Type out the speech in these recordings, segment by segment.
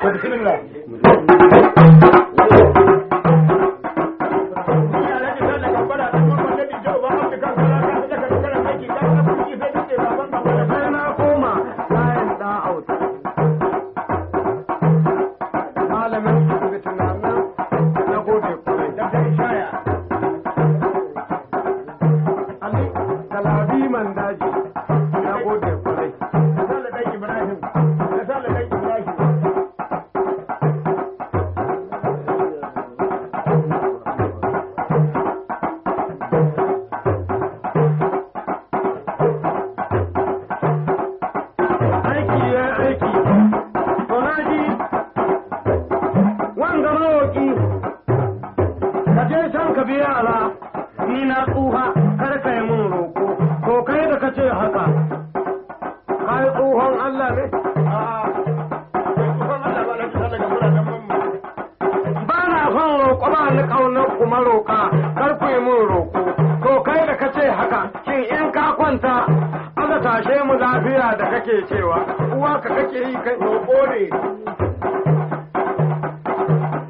to bismillah kake cewa uwa ka kake yi kai roƙo ne.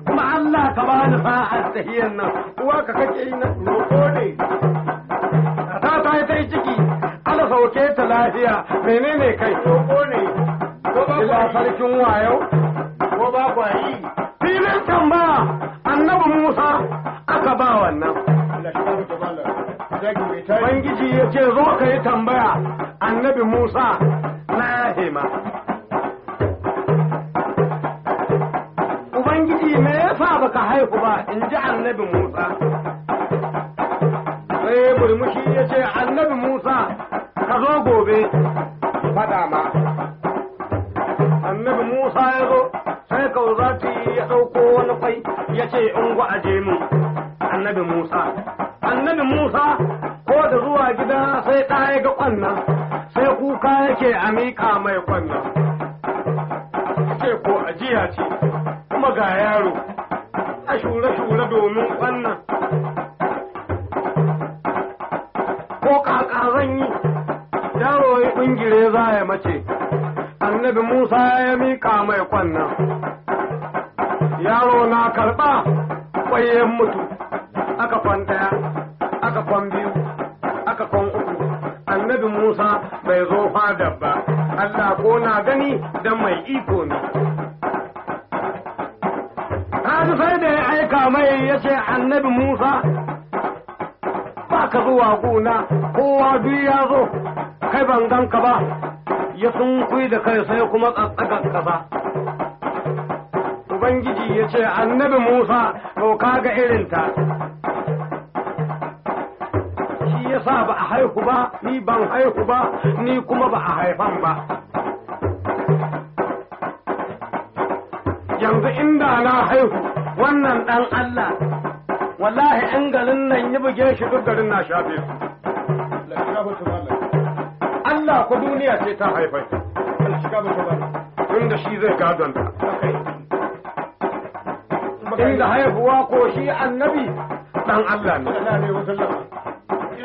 Kuma Allah ka ba ni sa'ar tahiyan nan uwa ka kake yi nan roƙo ne. Ta ta yi ta yi ciki ala sauke ta lafiya menene kai? Roƙo ne. Ko ba sarkin wayo. Ko ba kwayi filin tambaya annabi Musa aka ba wannan. Ubangiji ya ce zo ka yi tambaya annabi Musa hima. Ubangiji me yasa baka haihu ba in ji annabi Musa. Sai murmushi ya ce annabi Musa ka zo gobe faɗa ma. Annabi Musa ya zo sai kauzati ya ɗauko wani kwai ya ce in aje min yake a miƙa mai kwannan. Ce ko ajiya ce kuma ga yaro a shure-shure domin kwannan. Ko kaka zan yi yaro ya ƙungire za ya mace. Annabi Musa ya miƙa mai kwannan. Yaro na karɓa ƙwayen mutu annabi Musa bai zo fadar ba. Allah ko na gani dan mai iko ne. Kaji sai da ya aika mai ya ce annabi Musa ba ka zuwa gona kowa duk ya zo kai ban ganka ba. Ya sun da kai sai kuma tsatsagar kasa Ubangiji ya ce annabi Musa to kaga irinta. Yasa ba a haihu ba ni ban haihu ba ni kuma ba a haifan ba. Yanzu inda na haihu wannan dan Allah wallahi in garin nan ya buge shi duk garin na shafe su. Allah ku duniya ce ta haifai. Tunda shi zai gadon inda haihuwa ko shi annabi dan Allah ne.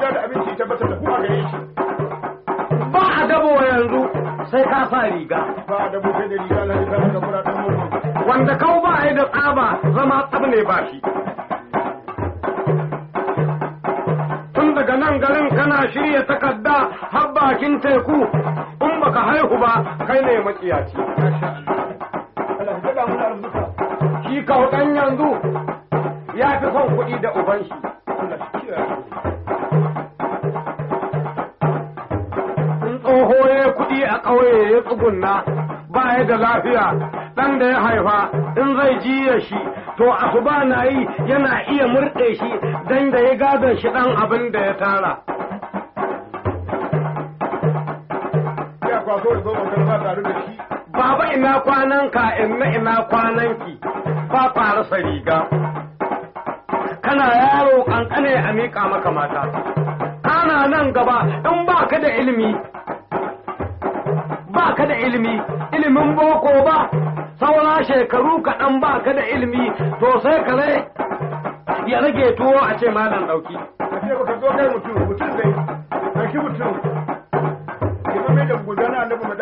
Ina da abinci tabbatar da kuma gare shi. ba a dabo yanzu sai ka sa riga Ba da bukai da riga na riga da kura ta mutu. wanda kau ba yi da tsaba zama tsab ne ba shi tun daga nan garin kana shirya takarda har bakin teku in baka haihu ba kai ne arzuka. shi kau dan yanzu ya fi son kuɗi da uban shi kuɗi a ƙauye ya tsugunna ba ya da lafiya. Ɗan da ya haifa in zai jiya shi to asuba na yi yana iya murɗe shi dan da ya gadon shi ɗan abin da ya tara. Baba ina kwanan ka inna ina kwanan ki ba rasa riga. Kana yaro kankane a miƙa maka mata. Ana nan gaba in ba ka da ilimi ba ka da ilimi ilimin boko ba saura shekaru kaɗan ba ka da ilimi to sai ka zai ya rage tuwo a ce malam ɗauki Ka zo kai mutum mutum zai. Shi mutum.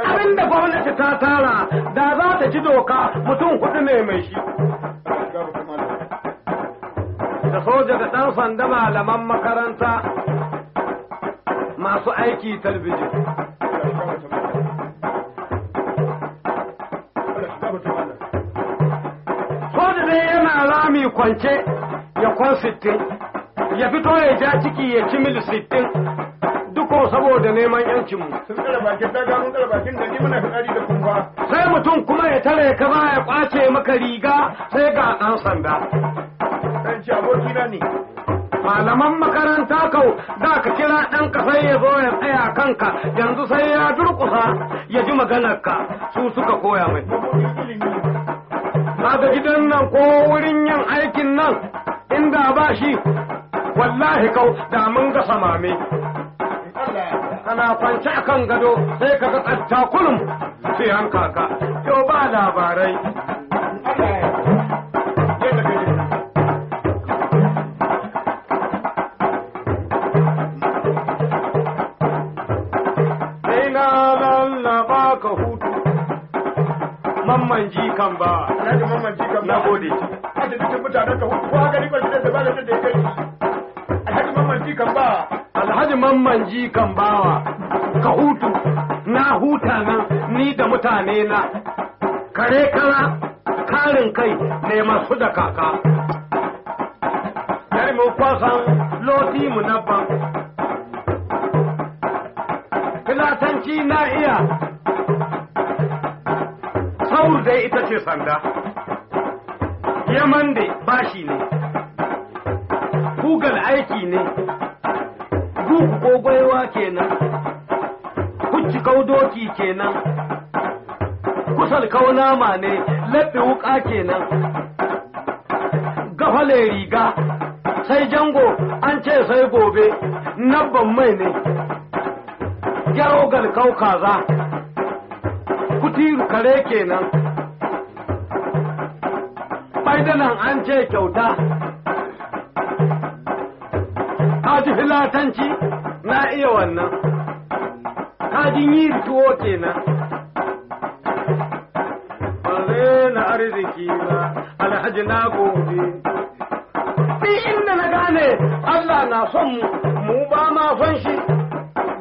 Abin da gwamnati ta tara da za ta ji doka mutum huɗu ne mai shi da soja da ɗan sanda malaman makaranta masu aiki talbijin yana rami kwance ya kwan sittin. Ya fito ya ja ciki ya ci mil sittin. Duko saboda neman yancinmu. Sun tsara bakin daga mun tsara bakin da ni muna fitsari da kumfa sai mutum kuma ya tare ka ba ya ƙwace maka riga sai ga ɗan sanda. Malaman makaranta kau da ka kira ɗanka sai ya zo ya tsaya kanka. Yanzu sai ya durƙusa ya ji maganarka. Su suka koya mai. Ilimi kaga gidan nan ko wurin yin aikin nan inda ba shi wallahi kau da mun ga samame kana kwance a kan gado sai ka ga tsatta kulum sai an kaka. Yau ba labarai. Mamman ji kan ba. Alhaji mamman ji kan bawa. Ka hutu na huta nan ni da mutane na. Kare kara karin kai ne masu da kaka. Yari mu kwasan loti mu nabban filatanci na iya. Saur dai ita ce sanda. Yaman da bashi ne. Kugal aiki ne. Duk ko gwaiwa kenan, kucci kaudoki kenan, kusal kaunama ne, laɓe wuƙa kenan, gafale riga, sai jango an ce sai gobe, nabban mai ne, gyaro galkau kaza, kutiru kare kenan, ɓaidanan an ce kyauta. Kaji filatanci na iya wannan. Kajin yi tuwo kenan. Bare na arziki ba alhaji na gobe ni inda na gane Allah na son mu mu ba ma son shi.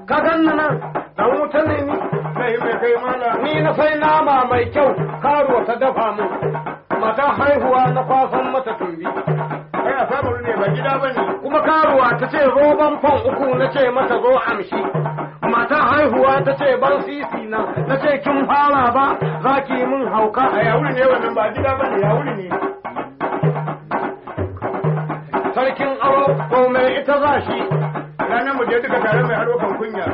Ka ganna nan dan wuta ne ni. Kai mai kai mala ni na sai nama mai kyau karuwa ta dafa mu. Mata haihuwa na kwasan mata tumbi karuwa ta ce roban fan uku na ce mata zo amshi. Mata haihuwa ta ce ban sisi na na ce kin fara ba? Za ki min hauka. A yawuri ne wannan ba gida ba ne yawuri ne. Sarkin aro ko mai ita za shi. Ranar mu je duka tare mai haro kan kunya.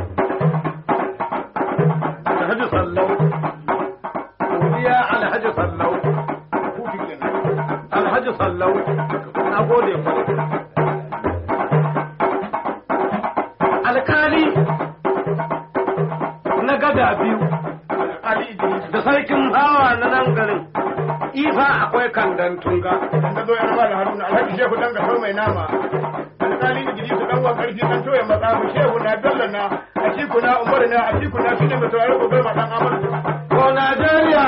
Alhaji sallau. Godiya alhaji sallau. Alhaji sallau. Na gode ku kandan tunga. Dan zo yana ba da haruna alhaji shehu dan gasau mai nama. Alƙali idris dan wa ƙarfi dan toye matsamu. Shehu na dalla na atiku na umar na atiku na shine mai tauraro ko garma dan amadu. Ko najeriya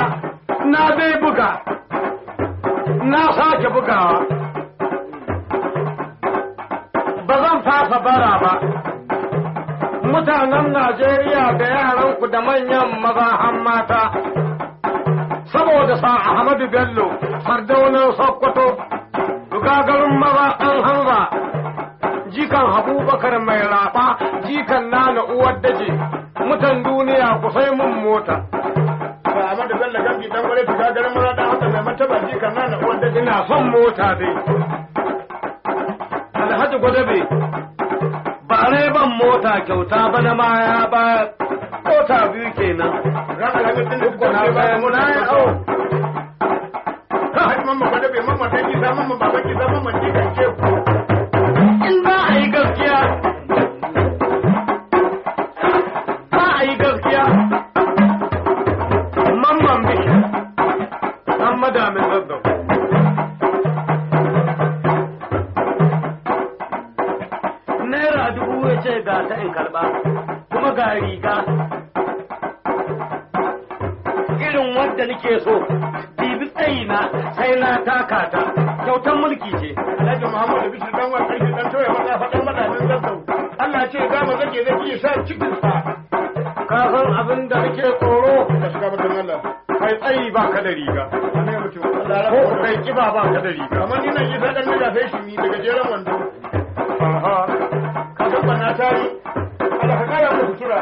na dai buga. Na sake bugawa. Ba zan fasa bara ba. Mutanen najeriya da yaranku da manyan maza mata. Saboda sa ahmadu bello sardaunan sokoto gagarin maza an hanza jikan abubakar mai rafa jikan nana uwar daje mutan duniya ku sai mun mota ba amadu bello gambi dan gwale tuga garin mura dan haka mai mataba jikan na na uwar daji ina son mota dai alhaji gwadabe ba rai ban mota kyauta ba na ma ya ba mota biyu kenan ran alhaji din da kuka na bayan mu na na ya au mamma ba da bai mamma ta kisa mamma baba kisa mamma jikan ce ku in za a yi gaskiya za a yi gaskiya. Mamman bishi an madamin zazzau. Naira dubu ya ce ga ta in karɓa kuma ga riga. Nake so mu zage zage ya sa cikin ka san abin da nake tsoro Ka shiga mutum Allah. kai tsayi ba ka da riga ko kai kiba ba ka da riga Kamar ni nan yi sa dan daga sai shi ni daga jeren wando. Ka san banna tari. Allah ka kara mu sutura.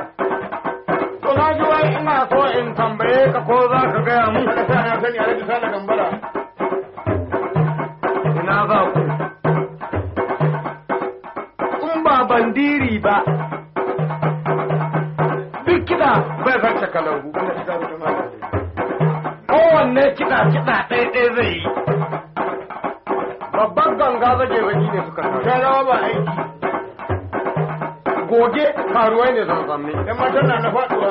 to na ji wai ina so in tambaye ka ko za ka gaya mu Kada sa na sani Alhaji Sale Gambara. ina za ku bandiri ba duk kiɗa bai zarce kalangu kowanne kiɗa kiɗa ɗaya ɗaya zai yi babban ganga zage zagi ne suka Ta rawa ba aiki. goge karuwai ne zanzanni Dan matan na na faɗuwa.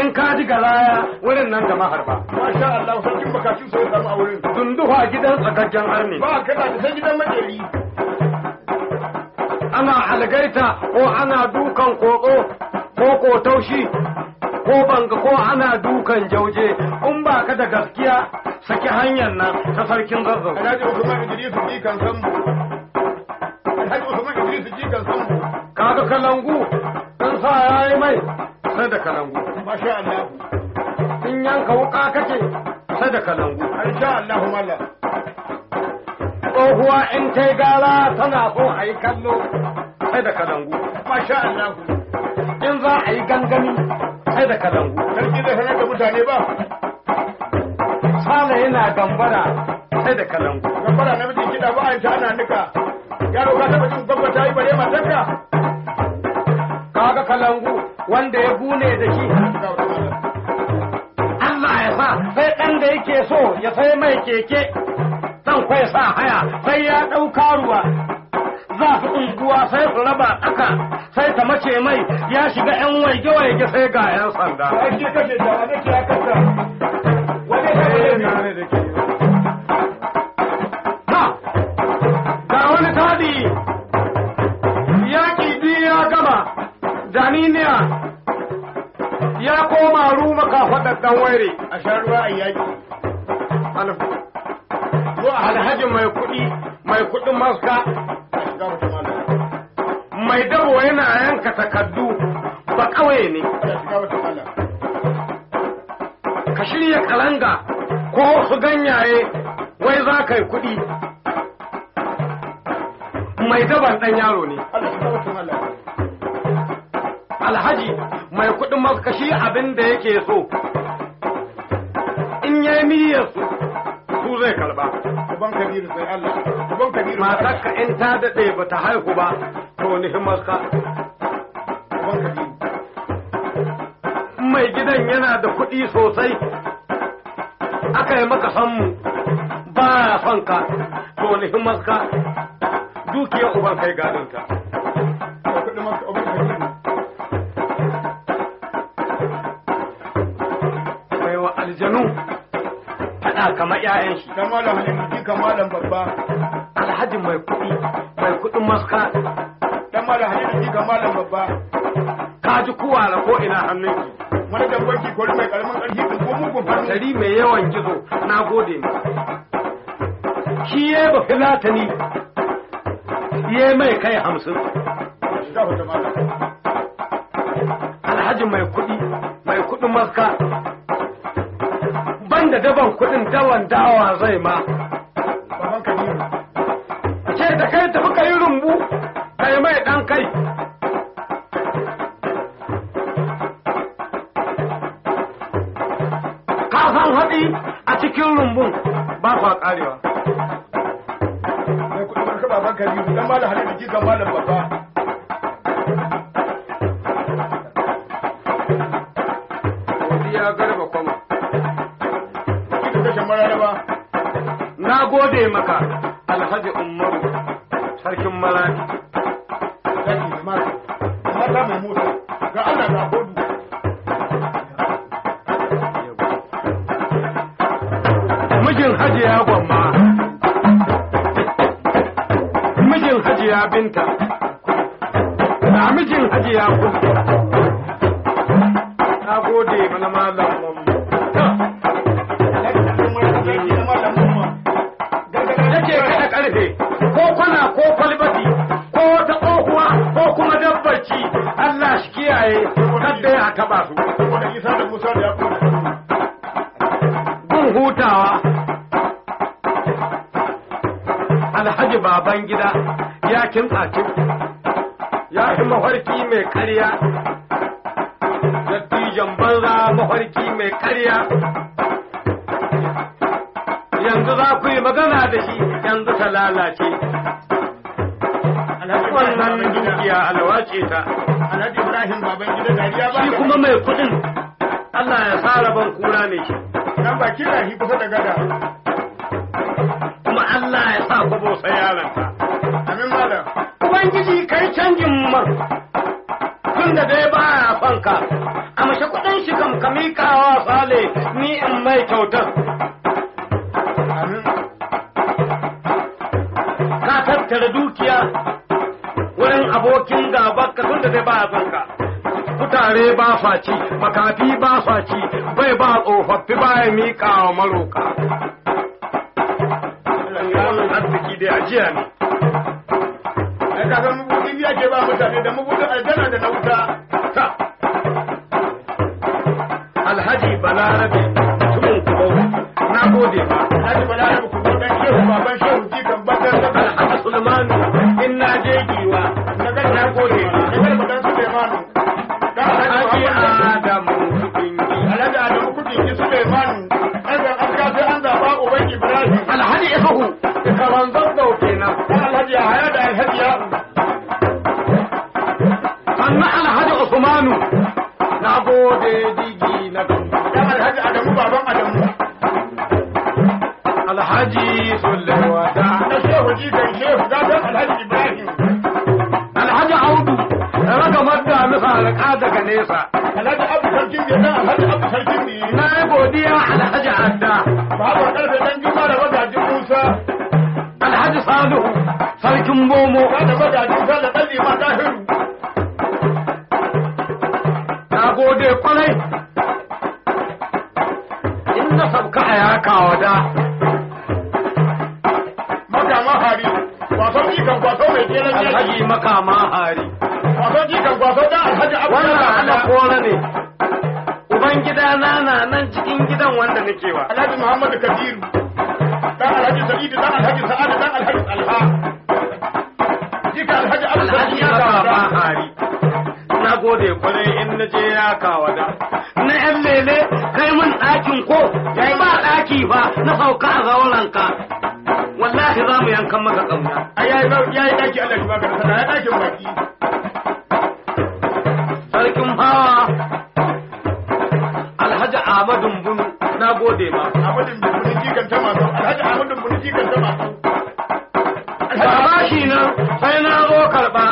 in ka ji galaya wurin nan da maharba Masha Allah sarkin bakacin sai ya samu a wurin. dunduwa gidan tsakaggen arni Ba kada da sai gidan makeri. Ana algaita ko ana dukan kotso ko kotaushi ko banga ko ana dukan jauje in ba ka da gaskiya saki hanyar nan ta sarkin zazzau Alhaji Usman Idris jikan sambo. Alhaji Usman Idris jikan sambo. kaga kalangu in sa yayi mai sai da kalangu Masha Allah. in yanka wuka kake sai da kalangu Insha Allah. Tsohuwa in ta gara tana so a yi kallo sai da kalangu Masha Allah. in za a yi gangami sai da kalangu Sarki zai sanar da mutane ba. sale yana gambara sai da kalangu Gambara na mijin kiɗa ba a yi ana nika. Yaro ka taɓa jin gwamnati ta yi bare matarka. kaga kalangu wanda ya bune da shi. Allah ya sa sai ɗan da yake so ya sai mai keke ɗan kwai sa haya sai ya ɗau karuwa. Za su unguwa sai su raba ɗaka sai ta mace mai ya shiga ‘yan waige-waige sai ga ‘yan sanda. Ga wani tadi. Biyu ya gama daniniya ya koma ruma kafaɗar ɗan waire. A sha ruwa a yaƙi. Alhaji mai kuɗi mai kuɗin maska. Mai dabo yana yanka takardu ba kawai ne. Ka shirya kalanga ko su ganyaye wai za ka yi kuɗi. Mai daban ɗan yaro ne. Alhaji mai kuɗin maska shi abin da yake so. In ya yi niyyar su zai karɓa Uban Kabiru sai Allah. Uban Kabiru. matarka in ta daɗe ba ta haihu ba to ni maska Uban Kabiru. mai gidan yana da kuɗi sosai aka yi maka sanmu ba ya son ka to ni maska dukiyar uban kai gadonta Kabiru. mai wa aljanu faɗa kamar 'ya'yan shi Dan malam Halilu jikan malam babba. alhaji mai kuɗi mai kuɗin maska. Dan malam Halilu jikan malam babba. ka ji kuwara ko ina hannunki Wani dan banki ko mai ƙaramin ƙarfi ko mugun hannu. Dari mai yawan gizo na gode. Ma shi ya ba filatani. Ya mai kai hamsin. Alhaji mai kuɗi mai kuɗin maska. Banda daban kuɗin dawan dawa zai ma ce da kai tafi ka yi rumbu kai mai ɗan kai ka san haɗi a cikin rumbun ba kwa ƙarewa Mai kuɗin barka baban Kabiru. Dan malam Halilu jikan malam babba. Mararaba. na gode maka alhaji umaru sarkin malaki mata. Mai mota. Ga Allah ga gudu. mijin hajiya gwamma mijin hajiya binta da mijin hajiya kudu na gode mana malam ya kintsa cin ya yi mafarki mai karya. Dattijan banza mafarki mai karya. Yanzu za ku yi magana da shi yanzu ta lalace. Wannan dukiya alwace ta. Alhaji Ibrahim baban gida dariya ba. shi kuma mai kuɗin Allah ya sa rabon kura ne shi. Nan ba kira shi kusa da. Gada. kuma Allah ya sa kubo sai Amin. Ubangiji kai canjin man. Tun da dai baya son ka a mashi kuɗin shi kam ka miƙawa sale ni in mai kyautar. Amin. ka tattara dukiya wurin abokin gaba tun da dai baya son ka kutare ba sa ci makafi ba sa ci bai ba tsofaffi baya miƙawa maroka wannan arziki dai ajiya ne. Ai ka san mabudin biya ke ba mutane da mabudin aljanna da na wuta. ta alhaji balarabe mutumin kubau na gode ba Alhaji Bala ya ku dan shehu baban shehu jikan bakar da alhaji sulmanu in na je giwa na gode ba. Daga ba dan Suleimanu. Nesa Alhaji Abu Sarkin Biyu dan Alhaji Abu Sarkin Biyu. na yi godiya alhaji adda Babu ƙarfe dan Juma da magajin Musa. alhaji salihu sarkin bomo da magajin Musa da ɗan Lima Tahiru. na gode ƙwarai in na sabka a yaka wada Makama hari. Kwason jikan kwaso mai tseren yaki. alhaji makama hari wannan ana kora ne uban gida na na nan cikin gidan wanda nake wa Alhaji Muhammadu Kabiru. Dan Alhaji Sa'idu dan Alhaji Sa'adu dan Alhaji Alha. Jika Alhaji Abu alhaji ya gaba. hari na gode ƙwarai in na je yaka wada na yan lele kai mun ɗakin ko ba ɗaki ba na sauka a zauranka wallahi za mu yankan maka ƙauna Ai yayi yayi daki Allah shi baka da sana ya ɗakin baki. Ahmadun bunu na gode ma Ahmadin Bunu jikan ta masu. Alhaji Ahmadin Bunu jikan ta masu. ga bashi nan sai na zo karɓa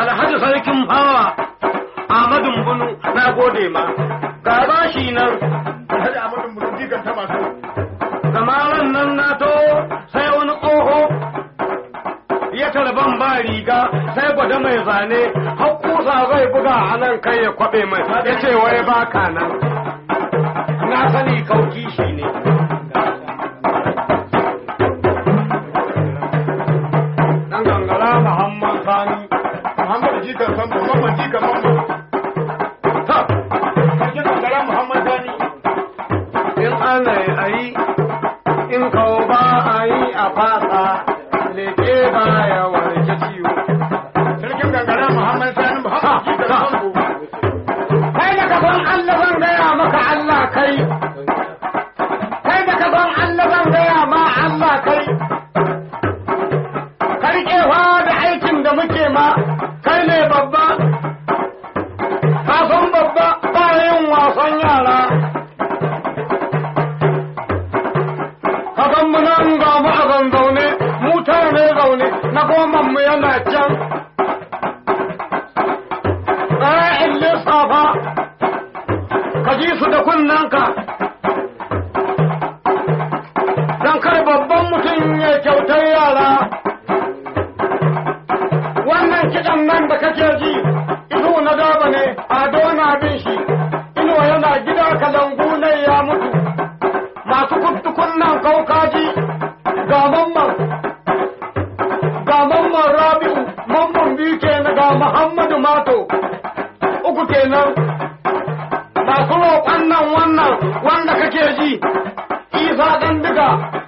alhaji sarkin fawa ahmadun bunu na gode ma ga bashi nan Alhaji Ahmadin Bunu jikan ta masu. kamaran nan na to sai wani tsoho ya tarban ba riga sai gwada mai zane har kusa zai buga a nan kai ya kwabe mai. Ya ce wai baka nan? Na sani kauki shi ne.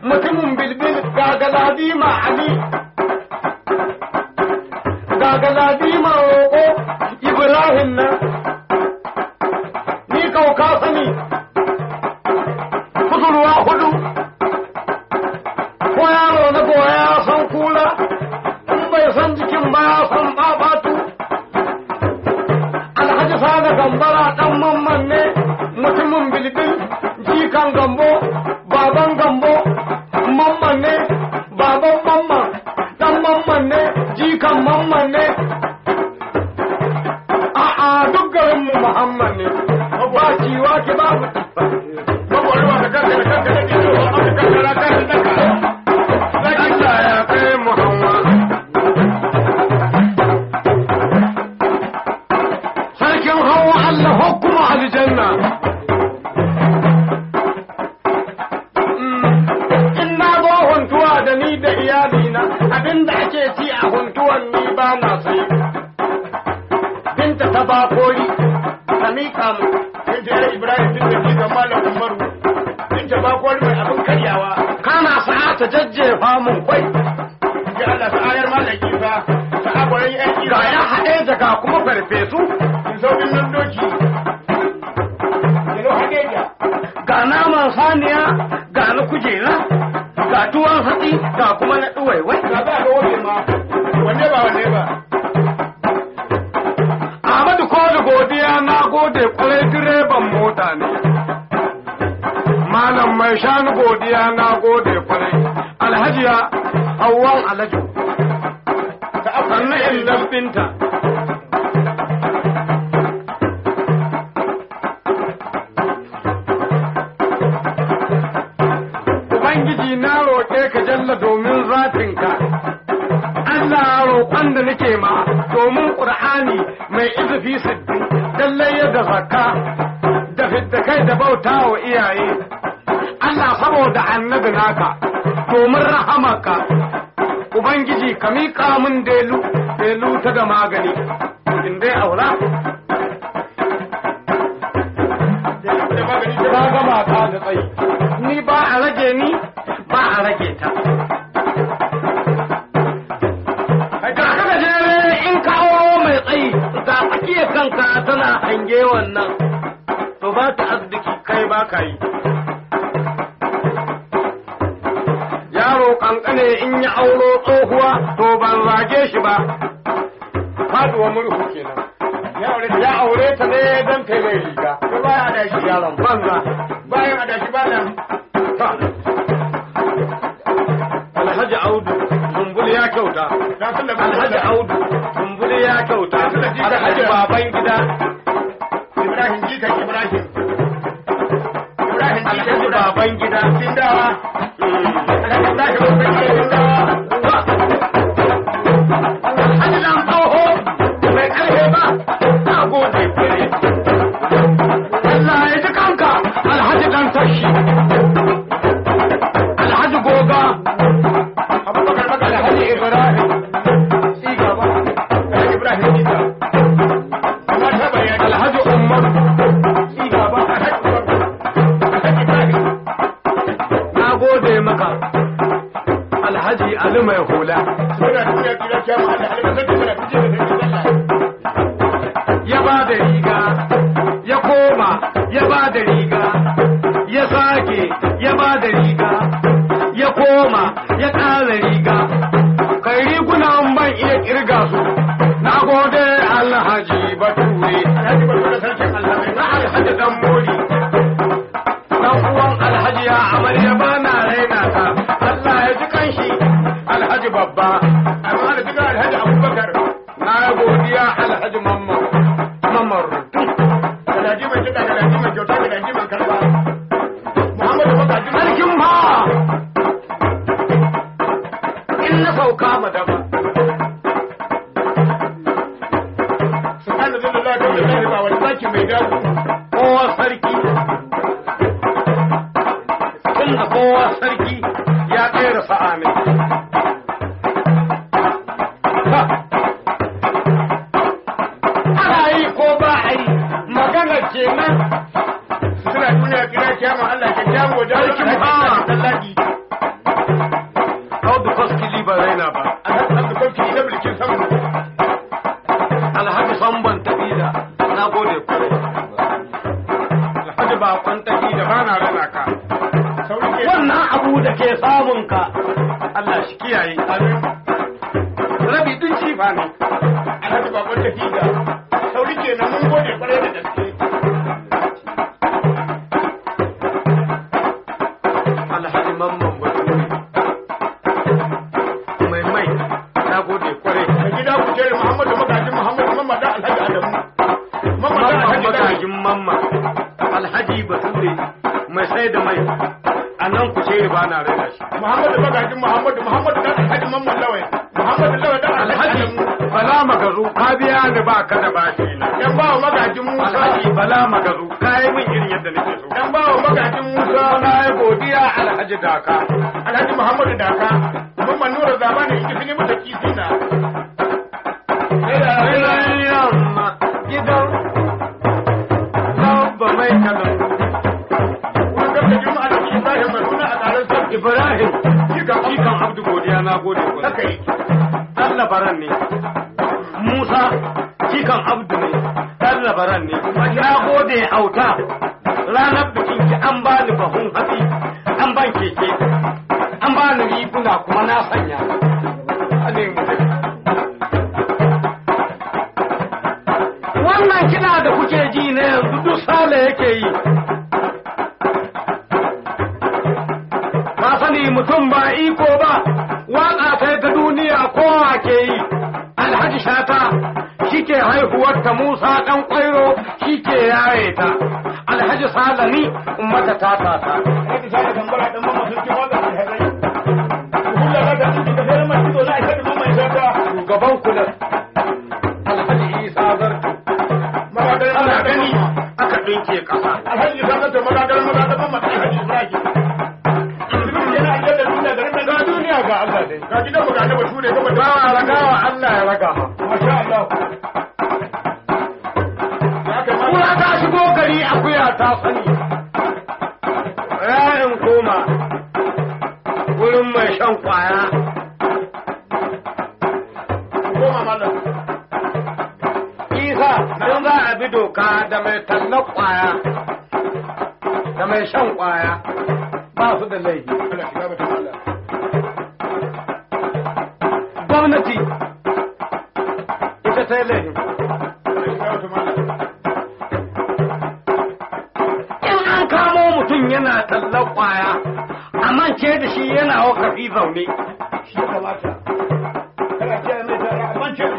مكمون بالبيت قاعد العديمة عليك iyalina abin da ake ci a huntuwan ni ba na sai binta ta bakori ta miƙa mu ya Ibrahim bin da jikan Malam Umaru. Binta ba kwari mai abin karyawa. kana sa'a ta jajjefa mun kwai Ya Allah ta ayar Malam Isa. Ta agwaran ƴan ga Isa. ya haɗe daga kuma farfesu In sauƙin nan doki. Ga naman saniya ga na kujera tuwon hatsi ga kuma na ɗuwaiwai Ga za ga wace ma. Wanne ba wanne ba. Ahmadu ko da godiya na gode ƙwarai direban mota ne. Malam mai shanu godiya na gode ƙwarai. Alhajiya Hauwan Alhaji. Ta Sannan in binta. Jalla domin zatinka. Allah roƙon da nake ma domin ƙur'ani mai izufi sittin. Lallai yadda zakka da fidda kai da bauta wa iyaye. Allah saboda annabi naka domin rahamaka Ubangiji ka miƙa min delu delu ta da magani. In dai aura. Da gama ta da tsayi. Ni ba a rage ni hange wannan to ba ta arziki kai ba ka yi. Yaro kankane in ya auro tsohuwa to ban zage shi ba. Faduwa murhu kenan. Ya aure ta. Ya aure ta ne don kai mai riga. To baya adashi. Yaron banza. Bayan adashi ba nan. Alhaji Audu, Zumbul ya kyauta. Da Alhaji Audu, Zumbul ya kyauta. Alhaji Baban gida, Jikan Ibrahim. Ibrahim Alhaji Ibrahim. Baban gida. Sindawa. Alhaji Ibrahim Alhaji Mamman Lawai Muhammadu Lawai da Alhaji bala magazu ka biya ni ba ka da bashi na. Dan bawa magajin Musa. Alhaji bala magazu ka yi min irin yadda nake so. Dan bawa magajin Musa. Na yi godiya alhaji daka. Alhaji Muhammadu Daka. Mamman Nura Zamani in kifini mata gidan Abba mai kalan Kun ga da Juma'a da Ibrahim Maduna a ƙarar sarki. Ibrahim. Kikan kikan Abdu godiya na gode ku haka yake Dan labaran ne. Musa kikan Abdu ne. Dan labaran ne. Na gode auta. Ranar bikin ki an bani bahun hatsi an ban keke an bani riguna kuma na sanya. Wannan kiɗa da kuke ji na yanzu duk sale yake yi. Mutum ba iko ba waƙa ta ta duniya kowa ke yi. Alhaji shata shi ke haihuwar ta musa ɗan ƙwairo shi ke yaye ta. Alhaji salami ummata ta tata Alhaji Sale Gambara dan Mamman sun ci wanda ke hadari Kulla ga da cikin da sai mai kido na aika da Mamman Shata shugaban kula alhaji isa zartu ana gani aka ɗinke ƙasa. Ga Allah dai ga gidan mu ga da bature ba a ragawa Allah ya raga ma Masha Allah Kura ta shigo gari akuya ta sani. Ra'in koma wurin mai shan ƙwaya. koma mallam Isa, don za a bi doka da mai tallar ƙwaya, da mai shan ƙwaya, ba su da laifi. Batun Allah In an kamo mutum yana tallar ƙwaya, a mance da shi yana wakafi zaune. shi kamata.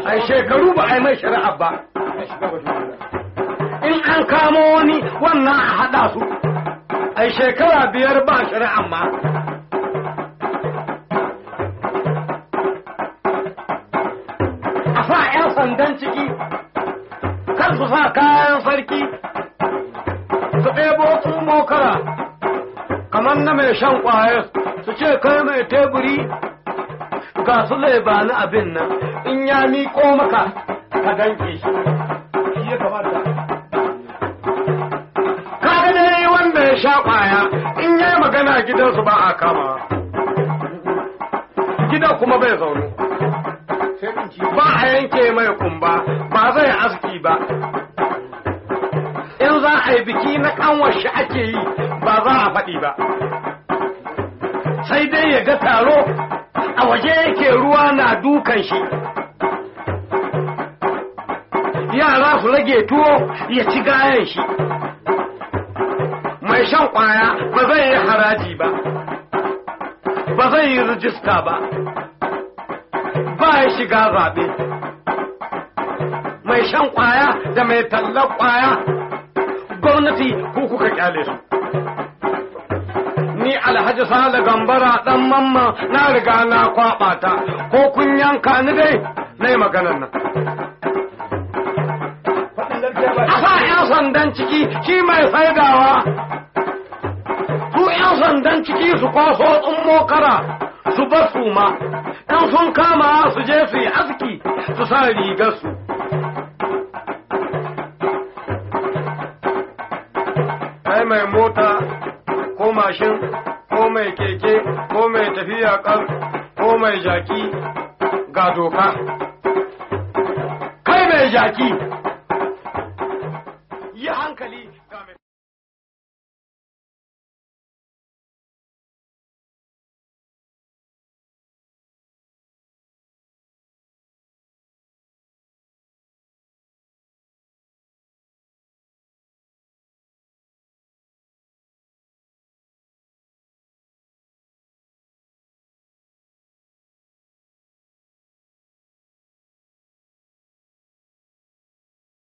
Ai shekaru ba a yi mai shari'a ba. In an kamo wani wannan a haɗa su. Ai shekara biyar ba shari'a ma. Su sa kayan sarki. Su ɗebo su mokara kamar na mai shan ƙwayar su ce kai mai teburi ga su laibani abin nan in ya miƙo maka ka danke shi. Kaga dai wanda ya sha ƙwaya in ya magana gidansu ba a kama. Gidan kuma bai zaune. Ba a yanke mai kumba ba zai aski ba. In za a yi biki na kanwar shi ake yi ba za a faɗi ba. Sai dai ya ga taro a waje yake ruwa na dukan shi. Yara su rage tuwo ya ci gayan shi. Mai shan ƙwaya ba zai yi haraji ba ba zai yi rijista ba. Ba ya shiga zaɓe. Mai shan ƙwaya da mai tallar ƙwaya. Gwamnati ku kuka ƙyale su. Ni alhaji sale gambara dan mamma na riga na kwaɓa ta. Ko kun yanka ni dai na maganar nan. A sa sandan ciki shi mai saidawa. Su 'yan sandan ciki su kwaso tsummo kara su bar su ma in sun kama su je su yi aski su sa rigar su kai mai mota ko mashin ko mai keke ko mai tafiya kan ko mai jaki ga doka. Kai mai jaki!